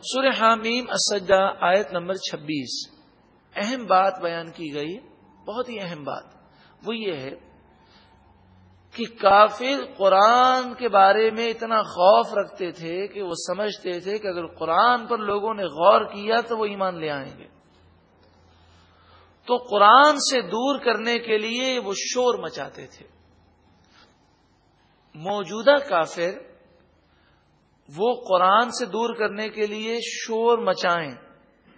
سورہ حامیم اسجدہ آیت نمبر چھبیس۔ اہم بات بیان کی گئی، بہت ہی اہم بات۔ وہ یہ ہے کہ کافر قرآن کے بارے میں اتنا خوف رکھتے تھے کہ وہ سمجھتے تھے کہ اگر قرآن پر لوگوں نے غور کیا تو وہ ایمان لے آئیں گے۔ تو قرآن سے دور کرنے کے لیے وہ شور مچاتے تھے۔ موجودہ کافر وہ قرآن سے دور کرنے کے لیے شور مچائیں۔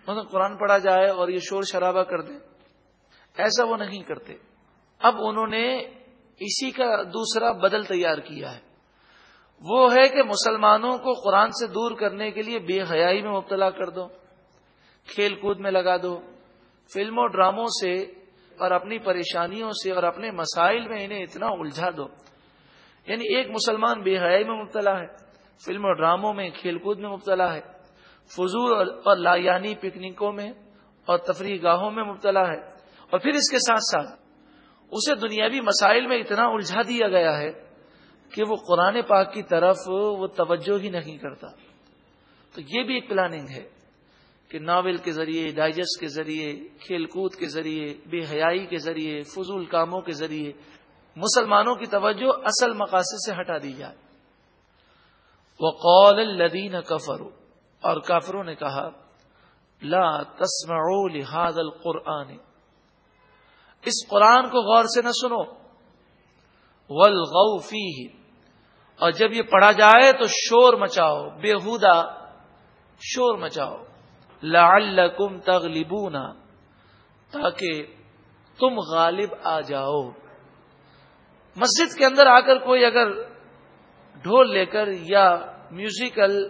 مطلب قرآن پڑھا جائے اور یہ شور شرابہ کر دیں۔ ایسا وہ نہیں کرتے۔ اب انہوں نے اسی کا دوسرا بدل تیار کیا ہے۔ وہ ہے کہ مسلمانوں کو قرآن سے دور کرنے کے لیے بے حیائی میں مبتلا کر دو۔ کھیل کود میں لگا دو۔ فلموں، ڈراموں سے اور اپنی پریشانیوں سے اور اپنے مسائل میں انہیں اتنا الجھا دو۔ یعنی ایک مسلمان بے حیائی میں مبتلا ہے۔ فلم اور ڈراموں میں کھیل کود میں مبتلا ہے۔ فضول اور لایانی پکنکوں میں اور تفریح گاہوں میں مبتلا ہے۔ اور پھر اس کے ساتھ ساتھ اسے دنیاوی مسائل میں اتنا الجھا دیا گیا ہے کہ وہ قرآن پاک کی طرف وہ توجہ ہی نہیں کرتا۔ تو یہ بھی ایک پلاننگ ہے کہ ناول کے ذریعے ڈائجسٹ کے ذریعے، کھیل کود کے ذریعے، بے حیائی کے ذریعے، فضول کاموں کے ذریعے مسلمانوں کی توجہ اصل مقاصد سے ہٹا دی جائے۔ وہ قول الدین کفر اور کافروں نے کہا، لا تسمعوا لهذا القرآن۔ اس قرآن کو غور سے نہ سنو۔ والغو فیہ۔ اور جب یہ پڑھا جائے تو شور مچاؤ، بےحودہ شور مچاؤ۔ لعلکم تغلبون۔ تاکہ تم غالب آ جاؤ۔ مسجد کے اندر آ کر کوئی اگر ڈھول لے کر یا میوزیکل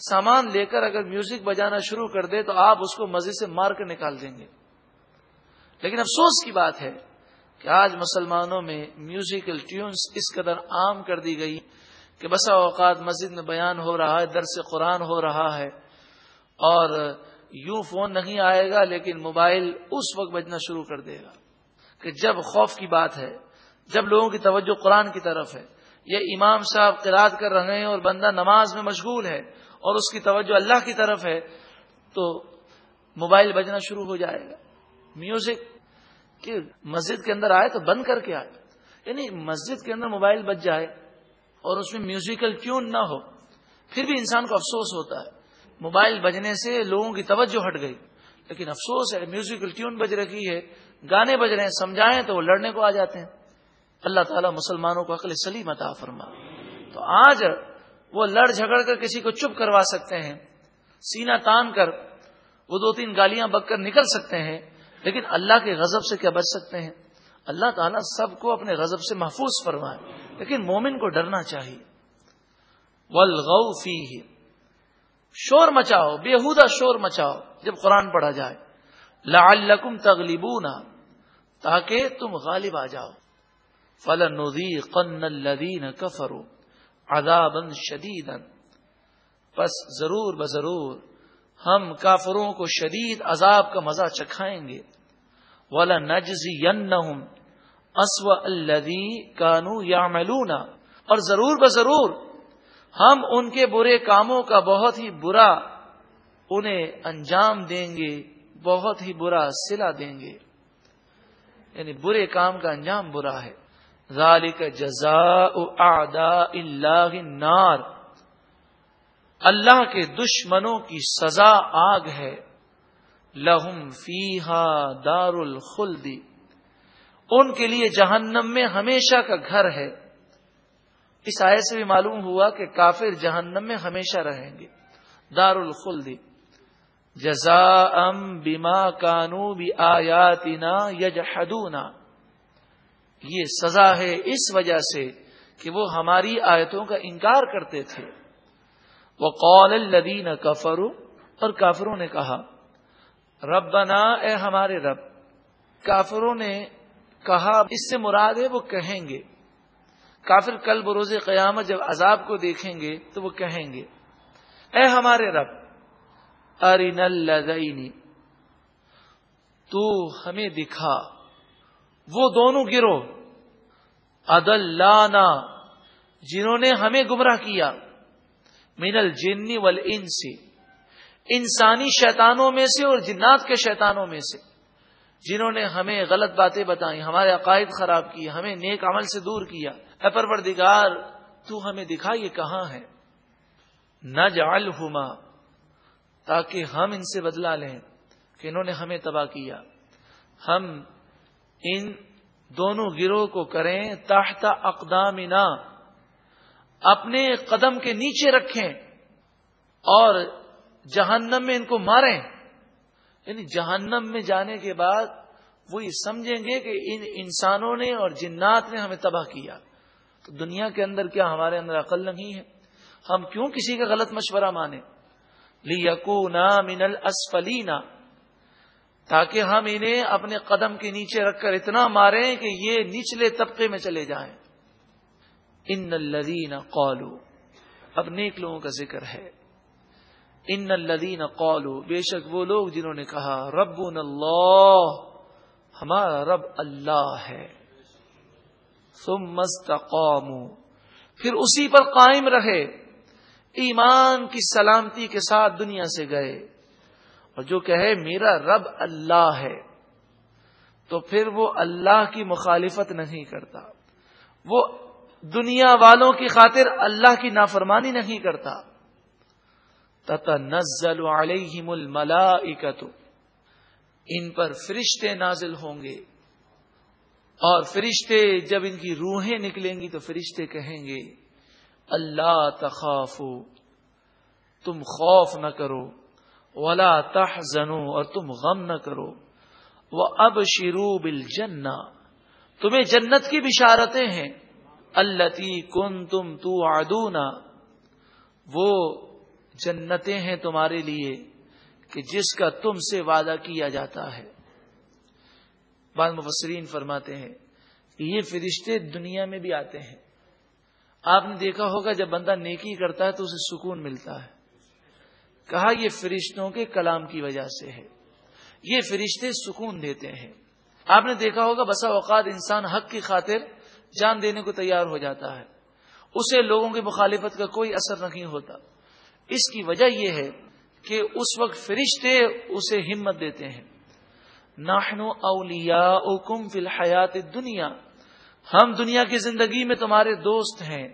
سامان لے کر اگر میوزک بجانا شروع کر دے تو آپ اس کو مسجد سے مار کر نکال دیں گے۔ لیکن افسوس کی بات ہے کہ آج مسلمانوں میں میوزیکل ٹیونز اس قدر عام کر دی گئی کہ بسا اوقات مسجد میں بیان ہو رہا ہے، درس قرآن ہو رہا ہے اور یوں فون نہیں آئے گا لیکن موبائل اس وقت بجنا شروع کر دے گا کہ جب خوف کی بات ہے، جب لوگوں کی توجہ قرآن کی طرف ہے یہ امام صاحب قراد کر رہے ہیں اور بندہ نماز میں مشغول ہے اور اس کی توجہ اللہ کی طرف ہے، تو موبائل بجنا شروع ہو جائے گا۔ میوزک کہ مسجد کے اندر آئے تو بند کر کے آئے۔ یعنی مسجد کے اندر موبائل بج جائے اور اس میں میوزیکل ٹیون نہ ہو، پھر بھی انسان کو افسوس ہوتا ہے۔ موبائل بجنے سے لوگوں کی توجہ ہٹ گئی، لیکن افسوس ہے، میوزیکل ٹیون بج رہی ہے، گانے بج رہے ہیں، سمجھائیں تو وہ لڑنے کو آ جاتے ہیں۔ اللہ تعالیٰ مسلمانوں کو عقل سلیم عطا فرما۔ تو آج وہ لڑ جھگڑ کر کسی کو چپ کروا سکتے ہیں سینا تان کر وہ دو تین گالیاں بک کر نکل سکتے ہیں، لیکن اللہ کے غضب سے کیا بچ سکتے ہیں؟ اللہ تعالیٰ سب کو اپنے غضب سے محفوظ فرمائے، لیکن مومن کو ڈرنا چاہیے۔ ولغ فی شور مچاؤ، بےحودہ شور مچاؤ جب قرآن پڑھا جائے۔ لعلکم تغلبون۔ تاکہ تم غالب آ جاؤ۔ فلن قن الدین کفرو ادابن شدید بس ضرور بضرور ہم کافروں کو شدید عذاب کا مزہ چکھائیں گے۔ ولا نجزی اسو الدی کانو یا اور ضرور بضرور ہم ان کے برے کاموں کا بہت ہی برا انہیں انجام دیں گے، بہت ہی برا سلا دیں گے۔ یعنی برے کام کا انجام برا ہے۔ ذالک جزا اللہ نار اللہ کے دشمنوں کی سزا آگ ہے۔ لہم فیحا دار الخلدی ان کے لیے جہنم میں ہمیشہ کا گھر ہے۔ اس آئے سے بھی معلوم ہوا کہ کافر جہنم میں ہمیشہ رہیں گے۔ دار الخلدی جزا ام بیما کانو بھی آیاتنا یجحدونا یہ سزا ہے اس وجہ سے کہ وہ ہماری آیتوں کا انکار کرتے تھے۔ وہ قول الدین کفرو اور کافروں نے کہا، ربنا اے ہمارے رب، کافروں نے کہا، اس سے مراد ہے وہ کہیں گے۔ کافر کل بروز قیامت جب عذاب کو دیکھیں گے تو وہ کہیں گے۔ اے ہمارے رب ارین الدینی تو ہمیں دکھا۔ وہ دونوں گروہ ادلانا جنہوں نے ہمیں گمراہ کیا۔ من الجن والانس انسانی شیطانوں میں سے اور جنات کے شیطانوں میں سے۔ جنہوں نے ہمیں غلط باتیں بتائیں، ہمارے عقائد خراب کیے، ہمیں نیک عمل سے دور کیا۔ اے پروردگار، تو ہمیں دکھا یہ کہاں ہے۔ نہ جال تاکہ ہم ان سے بدلا لیں کہ انہوں نے ہمیں تباہ کیا۔ ہم ان دونوں گروہ کو کریں تحت اقدامنا، اپنے قدم کے نیچے رکھیں اور جہنم میں ان کو ماریں۔ یعنی جہنم میں جانے کے بعد وہ یہ سمجھیں گے کہ ان انسانوں نے اور جنات نے ہمیں تباہ کیا۔ تو دنیا کے اندر کیا ہمارے اندر عقل نہیں ہے؟ ہم کیوں کسی کا غلط مشورہ مانیں؟ لیکونا من الاسفلینا تاکہ ہم انہیں اپنے قدم کے نیچے رکھ کر اتنا ماریں کہ یہ نچلے طبقے میں چلے جائیں۔ ان الذین قالو اب نیک لوگوں کا ذکر ہے۔ ان الذین قالو بے شک وہ لوگ جنہوں نے کہا رب اللہ، ہمارا رب اللہ ہے۔ ثم استقاموا، پھر اسی پر قائم رہے۔ ایمان کی سلامتی کے ساتھ دنیا سے گئے۔ اور جو کہے میرا رب اللہ ہے، تو پھر وہ اللہ کی مخالفت نہیں کرتا۔ وہ دنیا والوں کی خاطر اللہ کی نافرمانی نہیں کرتا۔ تتا نزل علیہم الملائکت ان پر فرشتے نازل ہوں گے۔ اور فرشتے جب ان کی روحیں نکلیں گی تو فرشتے کہیں گے، اللہ تخافو، تم خوف نہ کرو۔ ولا تحزنو اور تم غم نہ کرو۔ وہ اب شروع بل تمہیں جنت کی بشارتیں ہیں۔ اللہ کن تم تو آدونا وہ جنتیں ہیں تمہارے لیے کہ جس کا تم سے وعدہ کیا جاتا ہے۔ بعض مفسرین فرماتے ہیں کہ یہ فرشتے دنیا میں بھی آتے ہیں۔ آپ نے دیکھا ہوگا جب بندہ نیکی کرتا ہے تو اسے سکون ملتا ہے۔ کہا یہ فرشتوں کے کلام کی وجہ سے ہے۔ یہ فرشتے سکون دیتے ہیں۔ آپ نے دیکھا ہوگا بسا اوقات انسان حق کی خاطر جان دینے کو تیار ہو جاتا ہے۔ اسے لوگوں کی مخالفت کا کوئی اثر نہیں ہوتا۔ اس کی وجہ یہ ہے کہ اس وقت فرشتے اسے ہمت دیتے ہیں۔ ناہنو اولیا کم فی الحیات دنیا ہم دنیا کی زندگی میں تمہارے دوست ہیں۔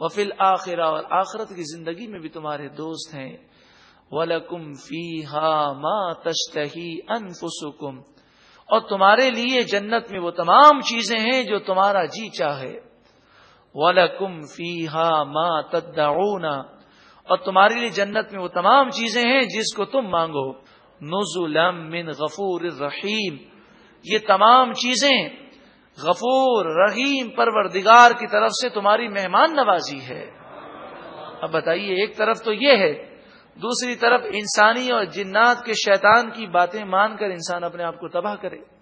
وہ فل آخرا اور آخرت کی زندگی میں بھی تمہارے دوست ہیں۔ ولکم فی ہا ماں تشتہی انفسکم اور تمہارے لیے جنت میں وہ تمام چیزیں ہیں جو تمہارا جی چاہے۔ ولکم فی ہا ماں اور تمہارے لیے جنت میں وہ تمام چیزیں ہیں جس کو تم مانگو۔ نزلم من غفور الرحیم یہ تمام چیزیں غفور، رحیم، پروردگار کی طرف سے تمہاری مہمان نوازی ہے۔ اب بتائیے، ایک طرف تو یہ ہے دوسری طرف انسانی اور جنات کے شیطان کی باتیں مان کر انسان اپنے آپ کو تباہ کرے۔